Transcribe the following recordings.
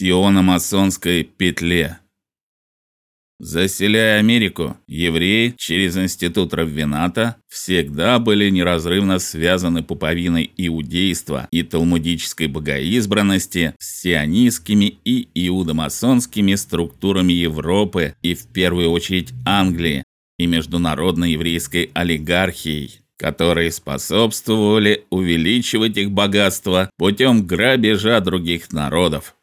сионо-масонской петле. Заселяя Америку, евреи через институт раввината всегда были неразрывно связаны пуповиной иудейства и талмудической богоизбранности с сионистскими и иудомасонскими структурами Европы и в первую очередь Англии и международной еврейской олигархией, которые способствовали увеличивать их богатство путем грабежа других народов.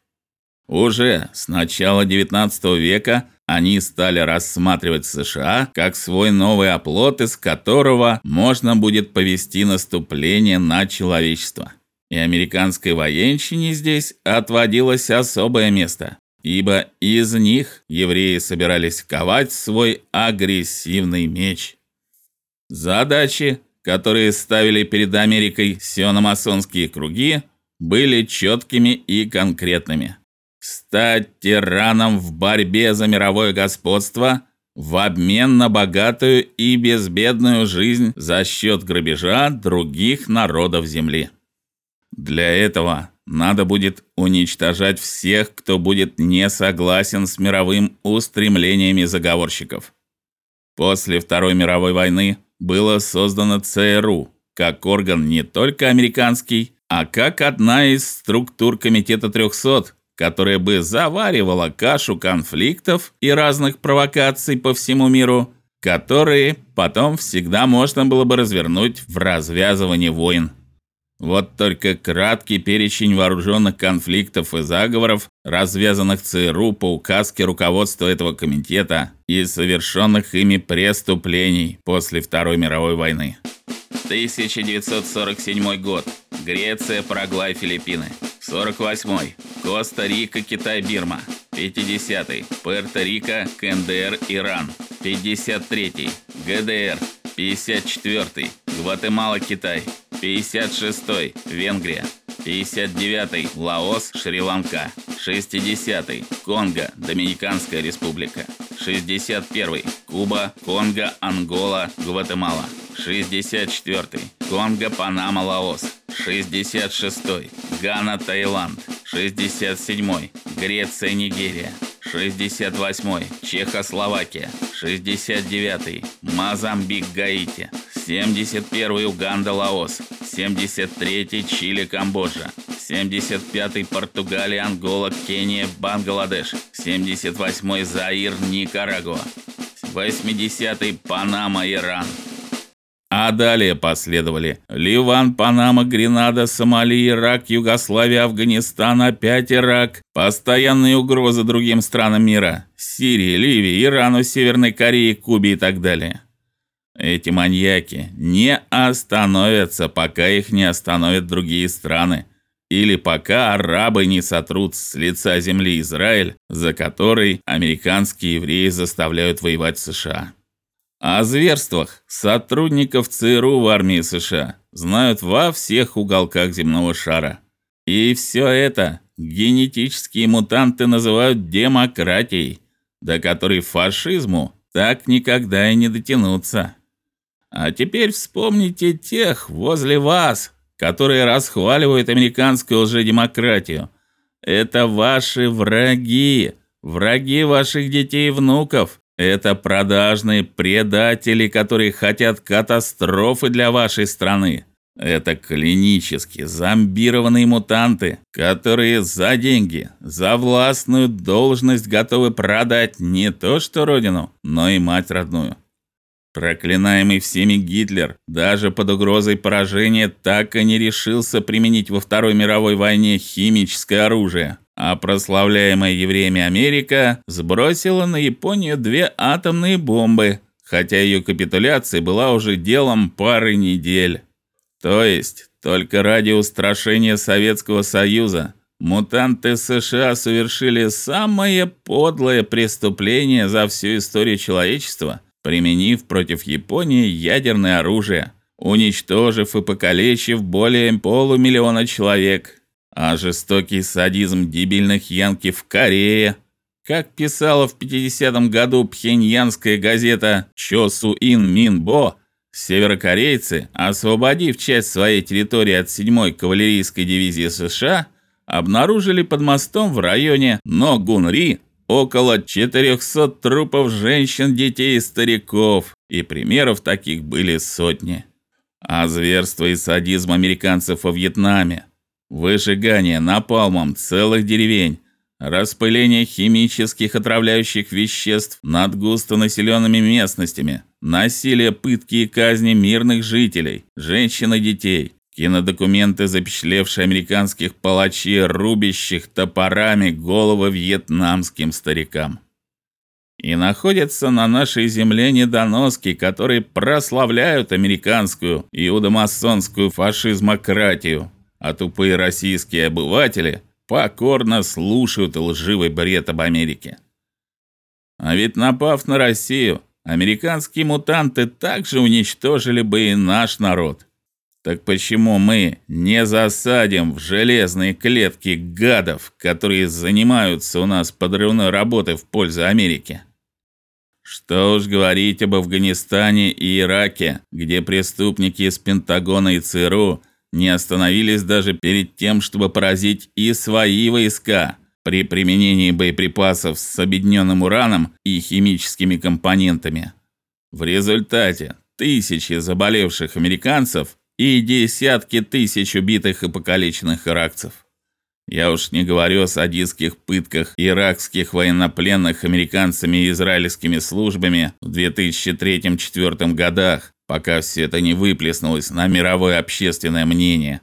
Уже с начала XIX века они стали рассматривать США как свой новый оплот, из которого можно будет повести наступление на человечество. И американской военщине здесь отводилось особое место, ибо из них евреи собирались ковать свой агрессивный меч. Задачи, которые ставили перед Америкой сиономасонские круги, были четкими и конкретными стать тираном в борьбе за мировое господство в обмен на богатую и безбедную жизнь за счет грабежа других народов земли. Для этого надо будет уничтожать всех, кто будет не согласен с мировым устремлениями заговорщиков. После Второй мировой войны было создано ЦРУ как орган не только американский, а как одна из структур комитета 300, которая бы заваривала кашу конфликтов и разных провокаций по всему миру, которые потом всегда можно было бы развернуть в развязывание войн. Вот только краткий перечень вооруженных конфликтов и заговоров, развязанных ЦРУ по указке руководства этого комитета и совершенных ими преступлений после Второй мировой войны. 1947 год. Греция, Парагвай, Филиппины. 48. Коста-Рика, Китай, Бирма. 50. Пуэрто-Рико, КНДР, Иран. 53. ГДР. 54. Гватемала, Китай. 56. Венгрия. 59. Лаос, Шри-Ланка. 60. Конго, Доминиканская республика. 61. Куба, Конго, Ангола, Гватемала. 64. Конго, Панама, Лаос. 66. Гана, Таиланд. 67. Греция, Нигерия. 68. Чехословакия. 69. Мозамбик, Гаити. 71. Уганда, Лаос. 73. Чили, Камбоджа. 75. Португалия, Ангола, Кения, Бангладеш. 78. Заир, Никарагуа. 80. Панама, Иран. А далее последовали Ливан, Панама, Гренада, Сомали, Ирак, Югославия, Афганистан, опять Ирак, постоянные угрозы другим странам мира: Сирии, Ливии, Ирану, Северной Корее, Кубе и так далее. Эти маньяки не остановятся, пока их не остановят другие страны, или пока арабы не сотрут с лица земли Израиль, за который американские евреи заставляют воевать США. О зверствах сотрудников ЦРУ в армии США знают во всех уголках земного шара. И все это генетические мутанты называют демократией, до которой фашизму так никогда и не дотянуться. А теперь вспомните тех возле вас, которые расхваливают американскую лжедемократию. Это ваши враги, враги ваших детей и внуков, это продажные предатели, которые хотят катастрофы для вашей страны. Это клинически зомбированные мутанты, которые за деньги, за властную должность готовы продать не то что родину, но и мать родную. Проклинаемый всеми Гитлер даже под угрозой поражения так и не решился применить во Второй мировой войне химическое оружие а прославляемая евреями Америка сбросила на Японию две атомные бомбы, хотя ее капитуляция была уже делом пары недель. То есть, только ради устрашения Советского Союза мутанты США совершили самое подлое преступление за всю историю человечества, применив против Японии ядерное оружие, уничтожив и покалечив более полумиллиона человек а жестокий садизм дебильных янки в Корее, как писала в 50-м году пхеньянская газета Чосу Ин Минбо, северокорейцы, освободив часть своей территории от 7-й кавалерийской дивизии США, обнаружили под мостом в районе Ногунри около 400 трупов женщин, детей и стариков, и примеров таких были сотни. А зверство и садизм американцев во Вьетнаме, выжигание напалмом целых деревень, распыление химических отравляющих веществ над густонаселенными местностями, насилие, пытки и казни мирных жителей, женщин и детей, кинодокументы, запечатлевшие американских палачей, рубящих топорами головы вьетнамским старикам. И находятся на нашей земле недоноски, которые прославляют американскую иудомасонскую фашизмократию, а тупые российские обыватели покорно слушают лживый бред об Америке. А ведь напав на Россию, американские мутанты также уничтожили бы и наш народ. Так почему мы не засадим в железные клетки гадов, которые занимаются у нас подрывной работой в пользу Америки? Что уж говорить об Афганистане и Ираке, где преступники из Пентагона и ЦРУ не остановились даже перед тем, чтобы поразить и свои войска при применении боеприпасов с объединенным ураном и химическими компонентами. В результате тысячи заболевших американцев и десятки тысяч убитых и покалеченных иракцев. Я уж не говорю о садистских пытках иракских военнопленных американцами и израильскими службами в 2003-2004 годах, пока все это не выплеснулось на мировое общественное мнение.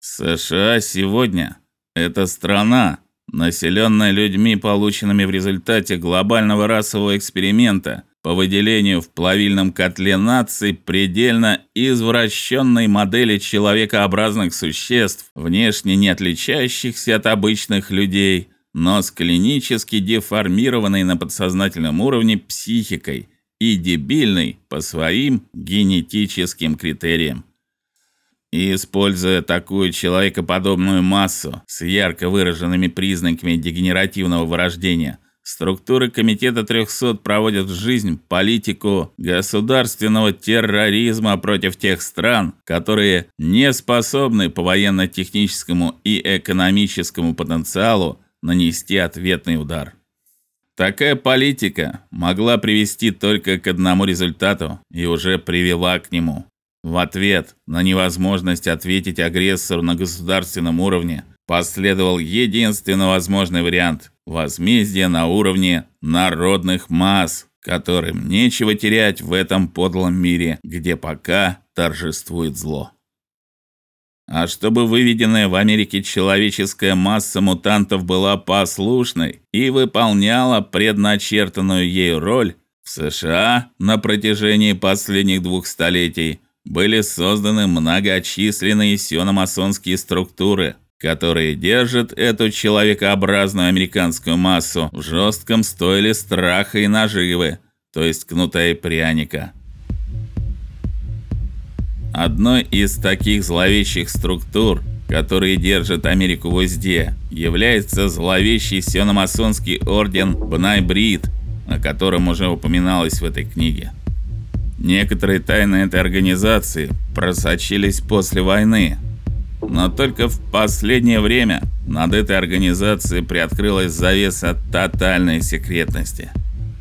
США сегодня это страна, населенная людьми, полученными в результате глобального расового эксперимента по выделению в плавильном котле наций предельно извращенной модели человекообразных существ, внешне не отличающихся от обычных людей, но с клинически деформированной на подсознательном уровне психикой и дебильной по своим генетическим критериям. И используя такую человекоподобную массу с ярко выраженными признаками дегенеративного вырождения, структуры комитета 300 проводят в жизнь политику государственного терроризма против тех стран, которые не способны по военно-техническому и экономическому потенциалу нанести ответный удар. Такая политика могла привести только к одному результату и уже привела к нему. В ответ на невозможность ответить агрессору на государственном уровне последовал единственно возможный вариант возмездие на уровне народных масс, которым нечего терять в этом подлом мире, где пока торжествует зло. А чтобы выведенная в Америке человеческая масса мутантов была послушной и выполняла предначертанную ей роль, в США на протяжении последних двух столетий были созданы многочисленные сиономасонские структуры, которые держат эту человекообразную американскую массу в жестком стойле страха и наживы, то есть кнута и пряника. Одной из таких зловещих структур, которые держат Америку в узде, является зловещий сиономасонский орден Бнай-Брит, о котором уже упоминалось в этой книге. Некоторые тайны этой организации просочились после войны, но только в последнее время над этой организацией приоткрылась завеса тотальной секретности.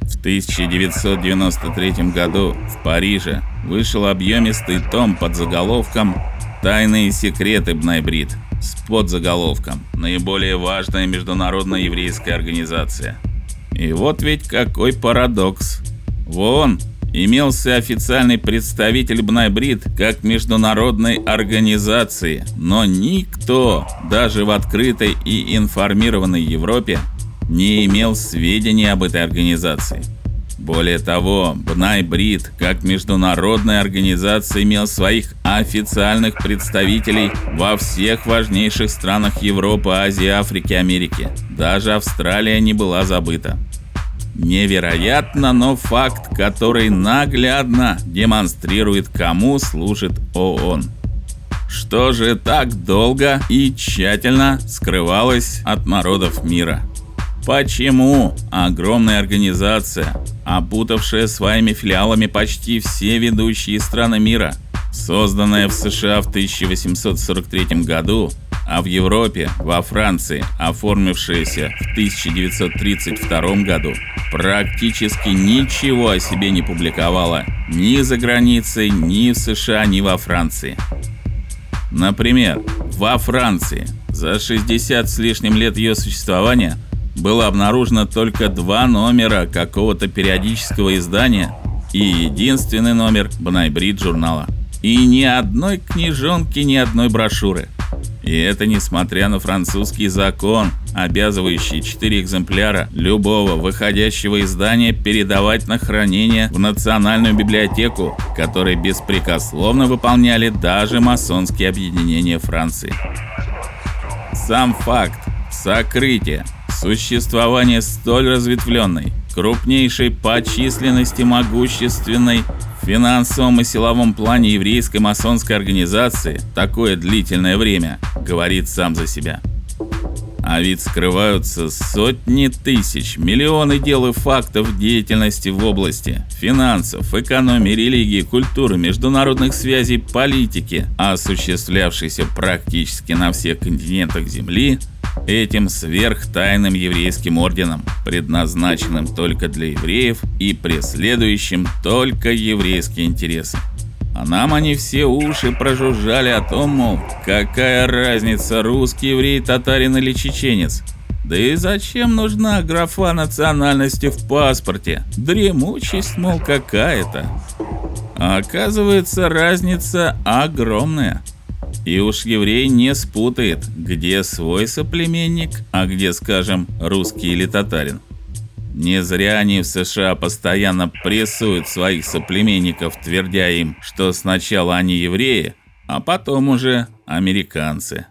В 1993 году в Париже вышел объемистый том под заголовком Тайные секреты Бнайбрид с подзаголовком Наиболее важная международная еврейская организация. И вот ведь какой парадокс. Вон имелся официальный представитель Бнайбрид как международной организации, но никто, даже в открытой и информированной Европе, не имел сведений об этой организации. Более того, Бнай-Брит, как международная организация, имел своих официальных представителей во всех важнейших странах Европы, Азии, Африки, Америки. Даже Австралия не была забыта. Невероятно, но факт, который наглядно демонстрирует, кому служит ООН. Что же так долго и тщательно скрывалось от народов мира? Почему? Огромная организация, опутавшая своими филиалами почти все ведущие страны мира, созданная в США в 1843 году, а в Европе, во Франции, оформившаяся в 1932 году, практически ничего о себе не публиковала ни за границей, ни в США, ни во Франции. Например, во Франции. За 60 с лишним лет ее существования было обнаружено только два номера какого-то периодического издания и единственный номер Бнайбрид журнала. И ни одной книжонки, ни одной брошюры. И это несмотря на французский закон, обязывающий четыре экземпляра любого выходящего издания передавать на хранение в Национальную библиотеку, которые беспрекословно выполняли даже масонские объединения Франции. Сам факт сокрытия существования столь разветвленной, крупнейшей по численности могущественной финансовом и силовом плане еврейской масонской организации такое длительное время говорит сам за себя. А ведь скрываются сотни тысяч, миллионы дел и фактов деятельности в области финансов, экономии, религии, культуры, международных связей, политики, осуществлявшейся практически на всех континентах Земли этим сверхтайным еврейским орденом, предназначенным только для евреев и преследующим только еврейские интересы. А нам они все уши прожужжали о том, мол, какая разница, русский еврей, татарин или чеченец. Да и зачем нужна графа национальности в паспорте? Дремучесть, мол, какая-то. А оказывается, разница огромная. И уж еврей не спутает, где свой соплеменник, а где, скажем, русский или татарин. Не зря они в США постоянно прессуют своих соплеменников, твердя им, что сначала они евреи, а потом уже американцы.